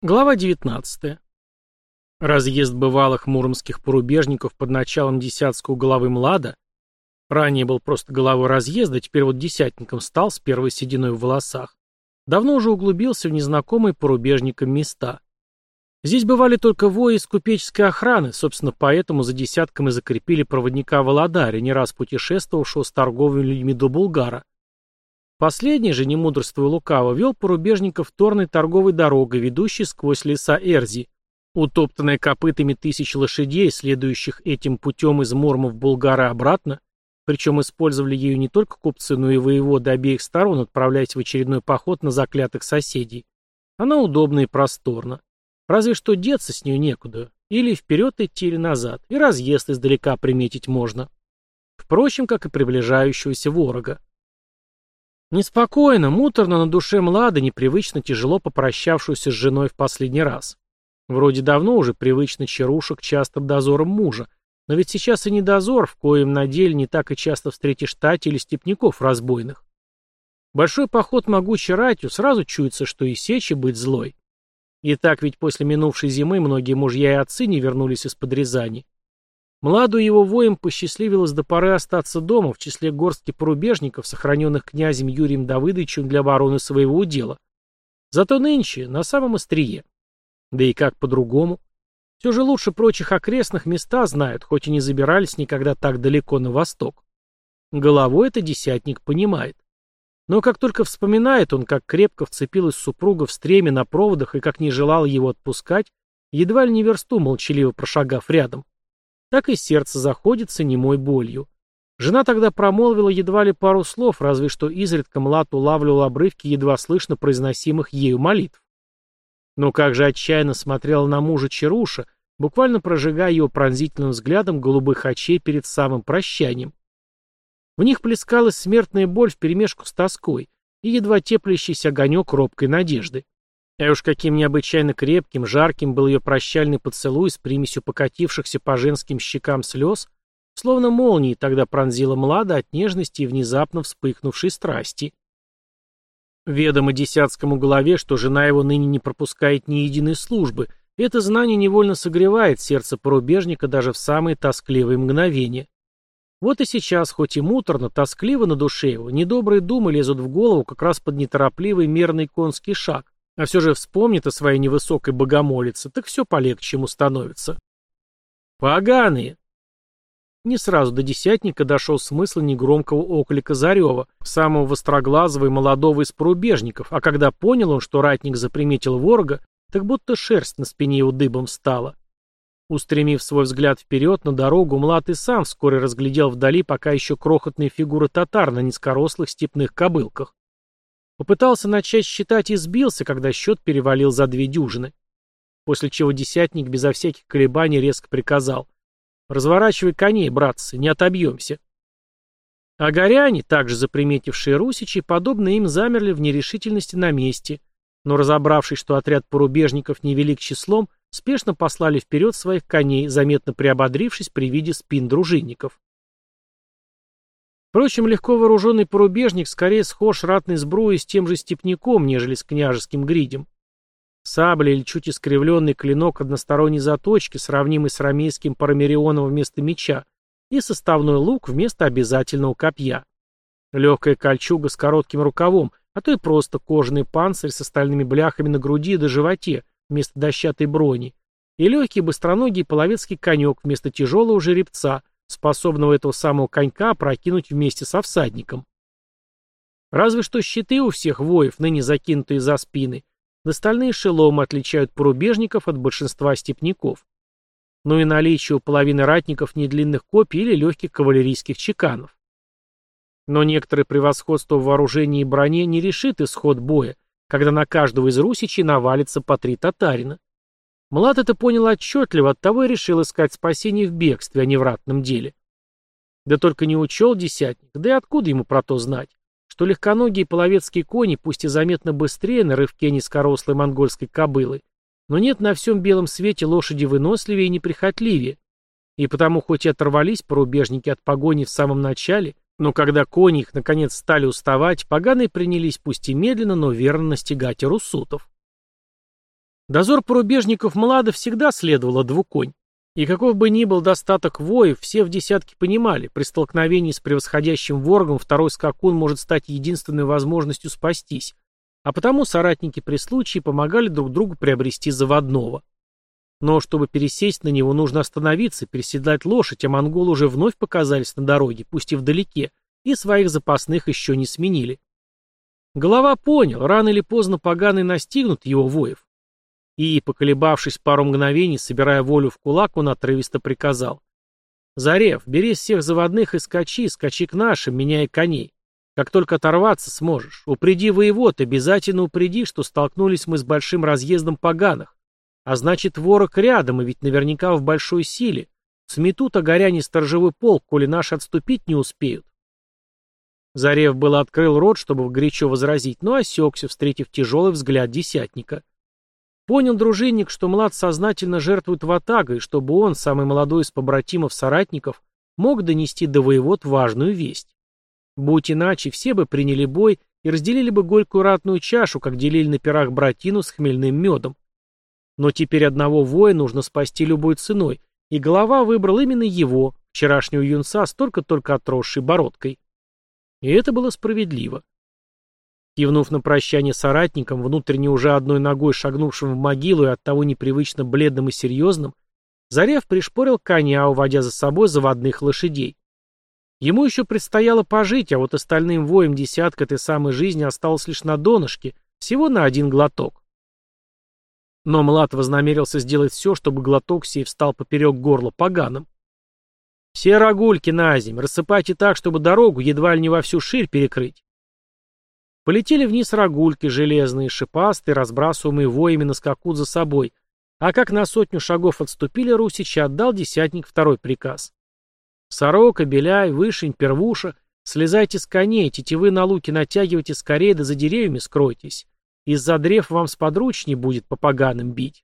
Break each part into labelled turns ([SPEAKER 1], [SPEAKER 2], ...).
[SPEAKER 1] Глава 19. Разъезд бывалых муромских порубежников под началом десятского главы Млада, ранее был просто главой разъезда, теперь вот десятником стал с первой сединой в волосах, давно уже углубился в незнакомые порубежникам места. Здесь бывали только вои из купеческой охраны, собственно, поэтому за десятком и закрепили проводника Володаря, не раз путешествовавшего с торговыми людьми до Булгара. Последний же, не мудрствуя лукаво, вел порубежников торной торговой дорогой, ведущей сквозь леса Эрзи, утоптанная копытами тысяч лошадей, следующих этим путем из Мурма в Булгара обратно, причем использовали ею не только купцы, но и воеводы обеих сторон, отправляясь в очередной поход на заклятых соседей. Она удобна и просторна. Разве что деться с нее некуда. Или вперед идти, или назад. И разъезд издалека приметить можно. Впрочем, как и приближающегося ворога. Неспокойно, муторно на душе Млада, непривычно тяжело попрощавшуюся с женой в последний раз. Вроде давно уже привычно чаруша к частым дозорам мужа, но ведь сейчас и не дозор, в коем на деле не так и часто встретишь тати или степняков разбойных. Большой поход могучей ратью сразу чуется, что и сечи быть злой. И так ведь после минувшей зимы многие мужья и отцы не вернулись из-под Рязани. Младу его воем посчастливилось до поры остаться дома в числе горстки порубежников, сохраненных князем Юрием Давыдовичем для обороны своего удела. Зато нынче на самом острие. Да и как по-другому? Все же лучше прочих окрестных места знают, хоть и не забирались никогда так далеко на восток. Головой это десятник понимает. Но как только вспоминает он, как крепко вцепилась супруга в стреме на проводах и как не желал его отпускать, едва ли не версту молчаливо прошагав рядом, так и сердце заходится немой болью. Жена тогда промолвила едва ли пару слов, разве что изредка Млад улавливал обрывки едва слышно произносимых ею молитв. Но как же отчаянно смотрела на мужа Чаруша, буквально прожигая его пронзительным взглядом голубых очей перед самым прощанием. В них плескалась смертная боль вперемешку с тоской и едва теплящийся огонек робкой надежды. А уж каким необычайно крепким, жарким был ее прощальный поцелуй с примесью покатившихся по женским щекам слез, словно молнией тогда пронзила Млада от нежности и внезапно вспыхнувшей страсти. Ведомо десятскому голове, что жена его ныне не пропускает ни единой службы, это знание невольно согревает сердце порубежника даже в самые тоскливые мгновения. Вот и сейчас, хоть и муторно, тоскливо на душе его, недобрые думы лезут в голову как раз под неторопливый мерный конский шаг, а все же вспомнит о своей невысокой богомолице, так все полегче ему становится. Поганые! Не сразу до десятника дошел смысл негромкого оклика Зарева, самого востроглазого и молодого из порубежников, а когда понял он, что ратник заприметил ворога, так будто шерсть на спине его дыбом стала. Устремив свой взгляд вперед на дорогу, Млад и сам вскоре разглядел вдали пока еще крохотные фигуры татар на низкорослых степных кобылках. Попытался начать считать и сбился, когда счет перевалил за две дюжины. После чего десятник безо всяких колебаний резко приказал. «Разворачивай коней, братцы, не отобьемся». А горяне, также заприметившие русичи, подобно им замерли в нерешительности на месте, но разобравшись, что отряд порубежников невелик числом, спешно послали вперед своих коней, заметно приободрившись при виде спин дружинников. Впрочем, легко вооруженный порубежник скорее схож ратной сбруей с тем же степняком, нежели с княжеским гридем. Сабля или чуть искривленный клинок односторонней заточки, сравнимый с рамейским парамерионом вместо меча, и составной лук вместо обязательного копья. Легкая кольчуга с коротким рукавом, а то и просто кожаный панцирь с остальными бляхами на груди и до животе вместо дощатой брони, и легкий быстроногий половецкий конек вместо тяжелого жеребца, способного этого самого конька прокинуть вместе со всадником. Разве что щиты у всех воев, ныне закинутые за спины, да стальные шеломы отличают порубежников от большинства степняков. Но и наличие у половины ратников недлинных копий или легких кавалерийских чеканов. Но некоторое превосходство в вооружении и броне не решит исход боя, когда на каждого из русичей навалится по три татарина. Млад это понял отчетливо, оттого и решил искать спасение в бегстве, а не в ратном деле. Да только не учел десятник, да и откуда ему про то знать, что легконогие половецкие кони, пусть и заметно быстрее на рывке низкорослой монгольской кобылы, но нет на всем белом свете лошади выносливее и неприхотливее. И потому хоть и оторвались порубежники от погони в самом начале, но когда кони их наконец стали уставать, поганые принялись пусть и медленно, но верно настигать и руссутов. Дозор порубежников Млада всегда следовало двуконь. И каков бы ни был достаток воев, все в десятке понимали, при столкновении с превосходящим воргом второй скакун может стать единственной возможностью спастись, а потому соратники при случае помогали друг другу приобрести заводного. Но чтобы пересесть на него, нужно остановиться, переседлать лошадь, а монголы уже вновь показались на дороге, пусть и вдалеке, и своих запасных еще не сменили. Голова понял, рано или поздно поганый настигнут его воев. И, поколебавшись пару мгновений, собирая волю в кулак, он отрывисто приказал. «Зарев, бери всех заводных и скачи, скачи к нашим, меняя коней. Как только оторваться сможешь, упреди воевод, обязательно упреди, что столкнулись мы с большим разъездом поганых. А значит, ворог рядом, и ведь наверняка в большой силе. Сметут огоряне сторожевой полк, коли наши отступить не успеют». Зарев было открыл рот, чтобы горячо возразить, но осекся, встретив тяжелый взгляд десятника. Понял дружинник, что млад сознательно жертвует ватагой, чтобы он, самый молодой из побратимов-соратников, мог донести до воевод важную весть. Будь иначе, все бы приняли бой и разделили бы горькую ратную чашу, как делили на пирах братину с хмельным медом. Но теперь одного воя нужно спасти любой ценой, и голова выбрал именно его, вчерашнего юнца с только-только отросшей бородкой. И это было справедливо. Кивнув на прощание соратникам, внутренне уже одной ногой шагнувшим в могилу и оттого непривычно бледным и серьезным, Зарев пришпорил коня, уводя за собой заводных лошадей. Ему еще предстояло пожить, а вот остальным воем десятка этой самой жизни осталось лишь на донышке, всего на один глоток. Но Млад вознамерился сделать все, чтобы глоток сей встал поперек горла поганым. «Все рогульки на земь, рассыпайте так, чтобы дорогу едва ли не во всю ширь перекрыть. Полетели вниз рогульки железные, шипастые, разбрасываемые воями на скаку за собой, а как на сотню шагов отступили Русичи, отдал десятник второй приказ. «Сорока, Беляй, Вышень, Первуша, слезайте с коней, тетивы на луки натягивайте скорее, да за деревьями скройтесь. Из-за древ вам сподручней будет по поганым бить».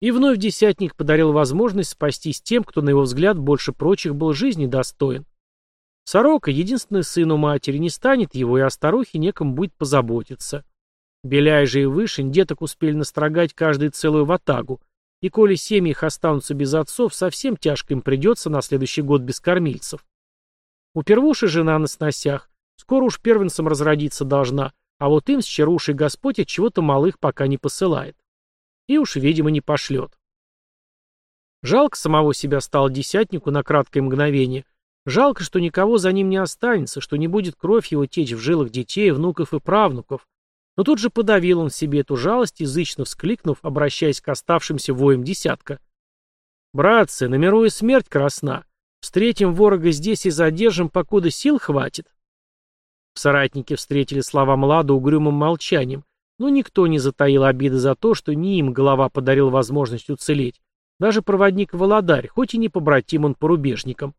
[SPEAKER 1] И вновь десятник подарил возможность спастись тем, кто, на его взгляд, больше прочих был жизни достоин. Сорока, единственный сын у матери, не станет его, и о старухе некому будет позаботиться. Беляй же и Вышень деток успели настрогать каждый целую ватагу, и коли семьи их останутся без отцов, совсем тяжко им придется на следующий год без кормильцев. У первуши жена на сносях, скоро уж первенцем разродиться должна, а вот им с чарушей Господь от чего-то малых пока не посылает. И уж, видимо, не пошлет. Жалко самого себя стало десятнику на краткое мгновение — Жалко, что никого за ним не останется, что не будет кровь его течь в жилах детей, внуков и правнуков. Но тут же подавил он себе эту жалость, язычно вскликнув, обращаясь к оставшимся воем десятка. «Братцы, на и смерть красна. Встретим ворога здесь и задержим, покуда сил хватит». Соратники встретили слова Млада угрюмым молчанием, но никто не затаил обиды за то, что не им голова подарил возможность уцелеть. Даже проводник Володарь, хоть и не побратим он порубежникам.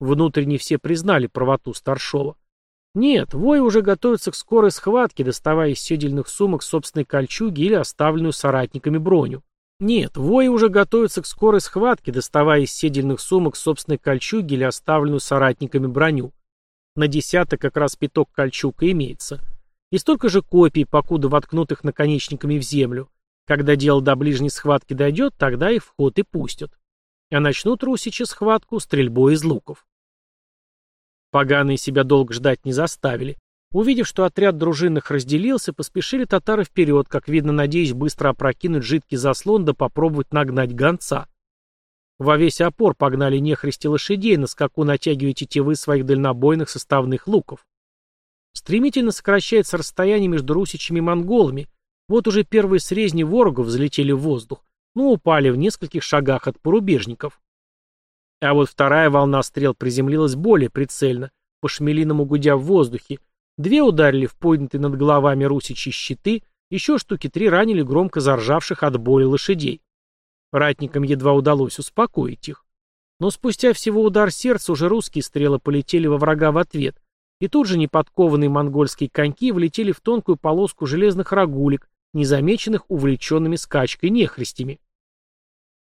[SPEAKER 1] Внутренне все признали правоту Старшова. Нет, вои уже готовятся к скорой схватке, доставая из седельных сумок собственной кольчуги или оставленную соратниками броню. Нет, вои уже готовятся к скорой схватке, доставая из седельных сумок собственной кольчуги или оставленную соратниками броню. На десяток как раз пяток кольчуга имеется. И столько же копий, покуда воткнут их наконечниками в землю. Когда дело до ближней схватки дойдет, тогда их в ход и пустят. А начнут русичи схватку стрельбой из луков. Поганые себя долго ждать не заставили. Увидев, что отряд дружинных разделился, поспешили татары вперед, как видно, надеясь быстро опрокинуть жидкий заслон да попробовать нагнать гонца. Во весь опор погнали нехристи лошадей, на скаку натягивая тетивы своих дальнобойных составных луков. Стремительно сокращается расстояние между русичами и монголами. Вот уже первые срезни ворогов взлетели в воздух, но упали в нескольких шагах от порубежников. А вот вторая волна стрел приземлилась более прицельно, по шмелиному гудя в воздухе. Две ударили в поднятые над головами русичьи щиты, еще штуки три ранили громко заржавших от боли лошадей. Ратникам едва удалось успокоить их. Но спустя всего удар сердца уже русские стрелы полетели во врага в ответ, и тут же неподкованные монгольские коньки влетели в тонкую полоску железных рогулек, незамеченных увлеченными скачкой нехристями.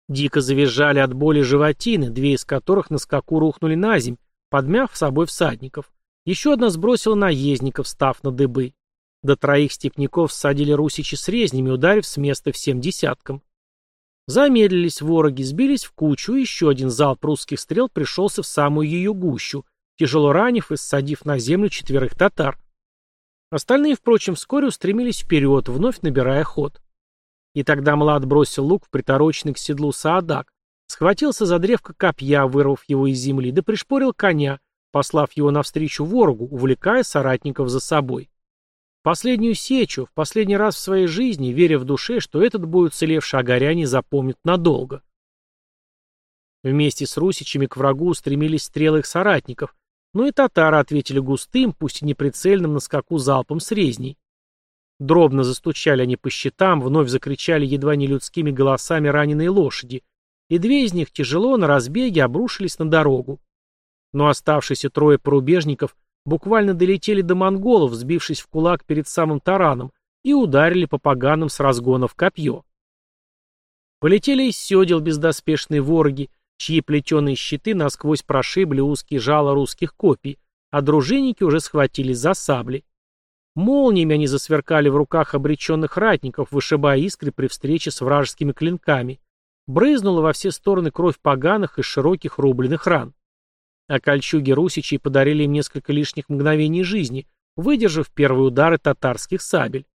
[SPEAKER 1] Дико завизжали от боли животины, две из которых на скаку рухнули на земь, подмяв с собой всадников. Еще одна сбросила наездников, став на дыбы. До троих степняков всадили русичи с резнями, ударив с места всем десяткам. Замедлились вороги, сбились в кучу, и еще один залп русских стрел пришелся в самую ее гущу, тяжело ранив и ссадив на землю четверых татар. Остальные, впрочем, вскоре устремились вперед, вновь набирая ход. И тогда Млад бросил лук в притороченный к седлу Саадак, схватился за древко копья, вырвав его из земли, да пришпорил коня, послав его навстречу ворогу, увлекая соратников за собой. Последнюю сечу, в последний раз в своей жизни, веря в душе, что этот бой уцелевший агаряне запомнит надолго. Вместе с русичами к врагу устремились стрелы их соратников, но и татары ответили густым, пусть и неприцельным на скаку залпом с резней. Дробно застучали они по щитам, вновь закричали едва не людскими голосами раненые лошади, и две из них тяжело на разбеге обрушились на дорогу. Но оставшиеся трое порубежников буквально долетели до монголов, сбившись в кулак перед самым тараном, и ударили по поганам с разгона в копье. Полетели из седел бездоспешные вороги, чьи плетеные щиты насквозь прошибли узкие жало русских копий, а дружинники уже схватились за сабли. Молниями они засверкали в руках обреченных ратников, вышибая искры при встрече с вражескими клинками. Брызнула во все стороны кровь поганых из широких рубленых ран. А кольчуги русичей подарили им несколько лишних мгновений жизни, выдержав первые удары татарских сабель.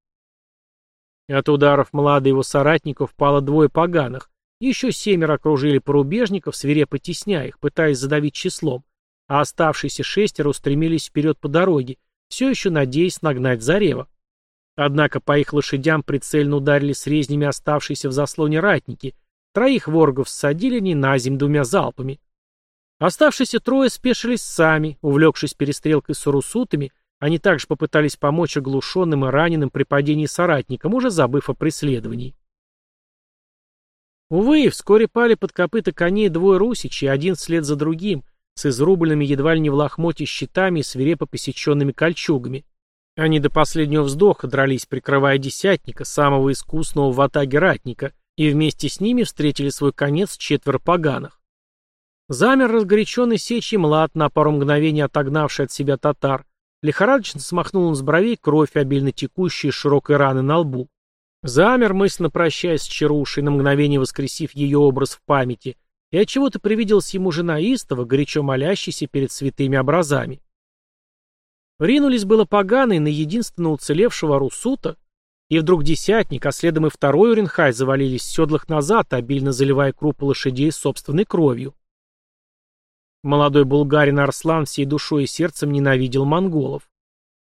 [SPEAKER 1] От ударов Млада его соратников пало двое поганых, еще семеро окружили порубежников, свирепо тесня их, пытаясь задавить числом, а оставшиеся шестеро устремились вперед по дороге, все еще надеясь нагнать Зарева. Однако по их лошадям прицельно ударили с резнями оставшиеся в заслоне ратники, троих воргов ссадили не на земь двумя залпами. Оставшиеся трое спешились сами, увлекшись перестрелкой с урусутами, они также попытались помочь оглушенным и раненым при падении соратникам, уже забыв о преследовании. Увы, вскоре пали под копыта коней двое русичей, один вслед за другим, с изрубленными едва ли не в лохмоте щитами и свирепо посеченными кольчугами. Они до последнего вздоха дрались, прикрывая десятника, самого искусного в атаге ратника, и вместе с ними встретили свой конец четверо поганых. Замер разгоряченный сечий млад, на пару мгновений отогнавший от себя татар. Лихорадочно смахнул он с бровей кровь, обильно текущая из широкой раны на лбу. Замер, мысленно прощаясь с Чарушей, на мгновение воскресив ее образ в памяти, и отчего-то привиделась ему жена Истова, горячо молящаяся перед святыми образами. Ринулись было поганые на единственно уцелевшего Русута, и вдруг десятник, а следом и второй Уренхай завалились в седлах назад, обильно заливая крупы лошадей собственной кровью. Молодой булгарин Арслан всей душой и сердцем ненавидел монголов.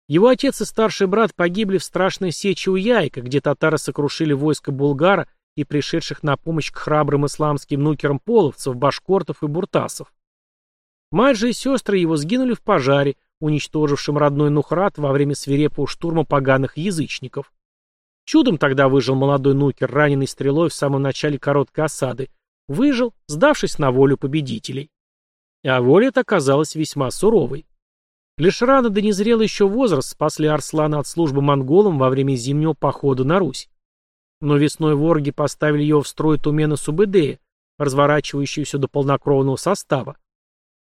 [SPEAKER 1] Его отец и старший брат погибли в страшной сече у Яйка, где татары сокрушили войско Булгара и пришедших на помощь к храбрым исламским нукерам половцев, башкортов и буртасов. Мать же и сестры его сгинули в пожаре, уничтожившем родной Нухрат во время свирепого штурма поганых язычников. Чудом тогда выжил молодой нукер, раненый стрелой в самом начале короткой осады. Выжил, сдавшись на волю победителей. А воля эта оказалась весьма суровой. Лишь рано до незрелый еще возраст спасли Арслана от службы монголам во время зимнего похода на Русь. Но весной ворги поставили его в строй Тумена Субэдея, разворачивающуюся до полнокровного состава.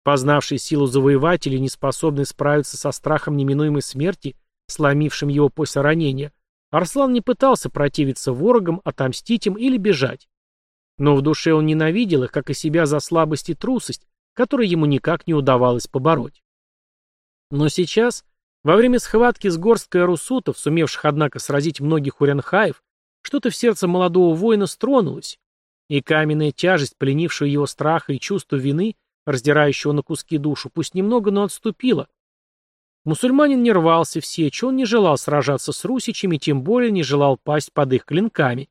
[SPEAKER 1] Познавший силу завоевателей, не способный справиться со страхом неминуемой смерти, сломившим его после ранения, Арслан не пытался противиться ворогам, отомстить им или бежать. Но в душе он ненавидел их, как и себя за слабость и трусость, которые ему никак не удавалось побороть. Но сейчас, во время схватки с горсткой русутов, сумевших, однако, сразить многих урянхаев, что-то в сердце молодого воина стронулось, и каменная тяжесть, пленившая его страха и чувство вины, раздирающего на куски душу, пусть немного, но отступила. Мусульманин не рвался в сечь, он не желал сражаться с русичами, тем более не желал пасть под их клинками.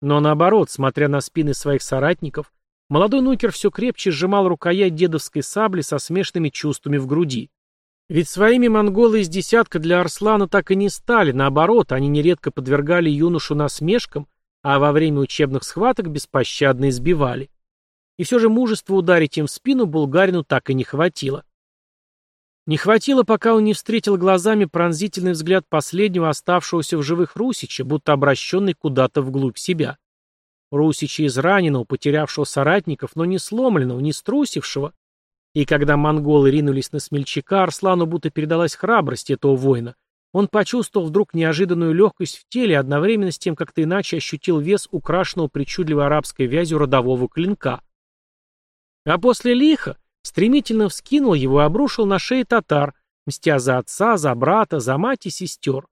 [SPEAKER 1] Но наоборот, смотря на спины своих соратников, молодой нукер все крепче сжимал рукоять дедовской сабли со смешанными чувствами в груди. Ведь своими монголы из десятка для Арслана так и не стали, наоборот, они нередко подвергали юношу насмешкам, а во время учебных схваток беспощадно избивали. И все же мужества ударить им в спину булгарину так и не хватило. Не хватило, пока он не встретил глазами пронзительный взгляд последнего оставшегося в живых Русича, будто обращенный куда-то вглубь себя. Русича израненного, потерявшего соратников, но не сломленного, не струсившего, и когда монголы ринулись на смельчака, Арслану будто передалась храбрость этого воина. Он почувствовал вдруг неожиданную легкость в теле, одновременно с тем как-то иначе ощутил вес украшенного причудливой арабской вязью родового клинка. А после лиха стремительно вскинул его и обрушил на шеи татар, мстя за отца, за брата, за мать и сестер.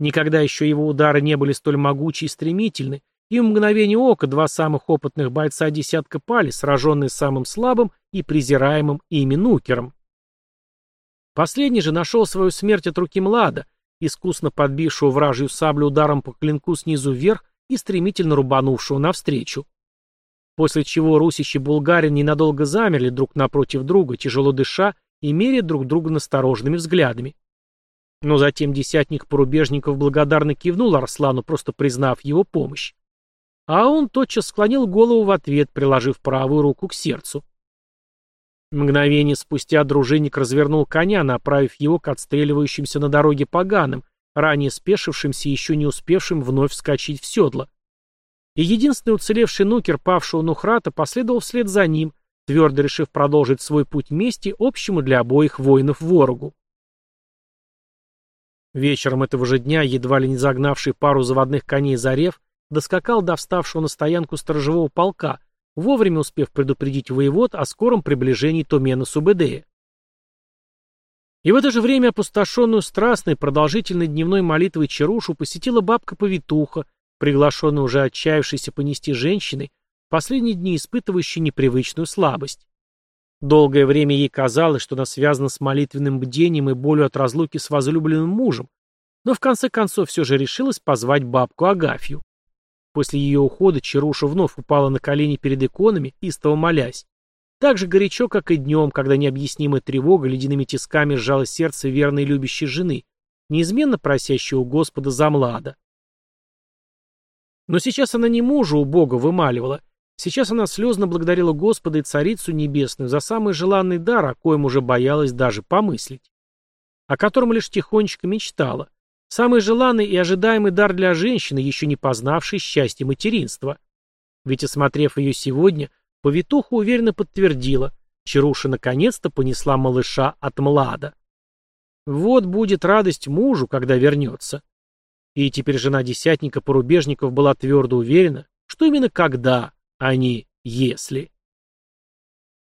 [SPEAKER 1] Никогда еще его удары не были столь могучи и стремительны, и в мгновение ока два самых опытных бойца десятка пали, сраженные самым слабым и презираемым ими нукером. Последний же нашел свою смерть от руки Млада, искусно подбившего вражью саблю ударом по клинку снизу вверх и стремительно рубанувшего навстречу. После чего Русич и Булгарин ненадолго замерли друг напротив друга, тяжело дыша и меря друг друга настороженными взглядами. Но затем десятник порубежников благодарно кивнул Арслану, просто признав его помощь. А он тотчас склонил голову в ответ, приложив правую руку к сердцу. Мгновение спустя дружинник развернул коня, направив его к отстреливающимся на дороге поганым, ранее спешившимся и еще не успевшим вновь вскочить в седло. И единственный уцелевший нукер павшего Нухрата последовал вслед за ним, твердо решив продолжить свой путь вместе общему для обоих воинов ворогу. Вечером этого же дня, едва ли не загнавший пару заводных коней Зарев, доскакал до вставшего на стоянку сторожевого полка, вовремя успев предупредить воевод о скором приближении Томена Субэдея. И в это же время опустошенную страстной продолжительной дневной молитвой Чарушу посетила бабка-повитуха, приглашенная уже отчаявшейся понести женщиной, последние дни испытывающей непривычную слабость. Долгое время ей казалось, что она связана с молитвенным бдением и болью от разлуки с возлюбленным мужем, но в конце концов все же решилась позвать бабку Агафью. После ее ухода Чаруша вновь упала на колени перед иконами, истово молясь. Так же горячо, как и днем, когда необъяснимая тревога ледяными тисками сжала сердце верной любящей жены, неизменно просящего Господа за млада. Но сейчас она не мужа у Бога вымаливала, сейчас она слезно благодарила Господа и Царицу Небесную за самый желанный дар, о коем уже боялась даже помыслить, о котором лишь тихонечко мечтала, Самый желанный и ожидаемый дар для женщины, еще не познавшей счастье материнства. Ведь, осмотрев ее сегодня, повитуха уверенно подтвердила, Чаруша наконец-то понесла малыша от млада. Вот будет радость мужу, когда вернется. И теперь жена десятника порубежников была твердо уверена, что именно когда, а не если.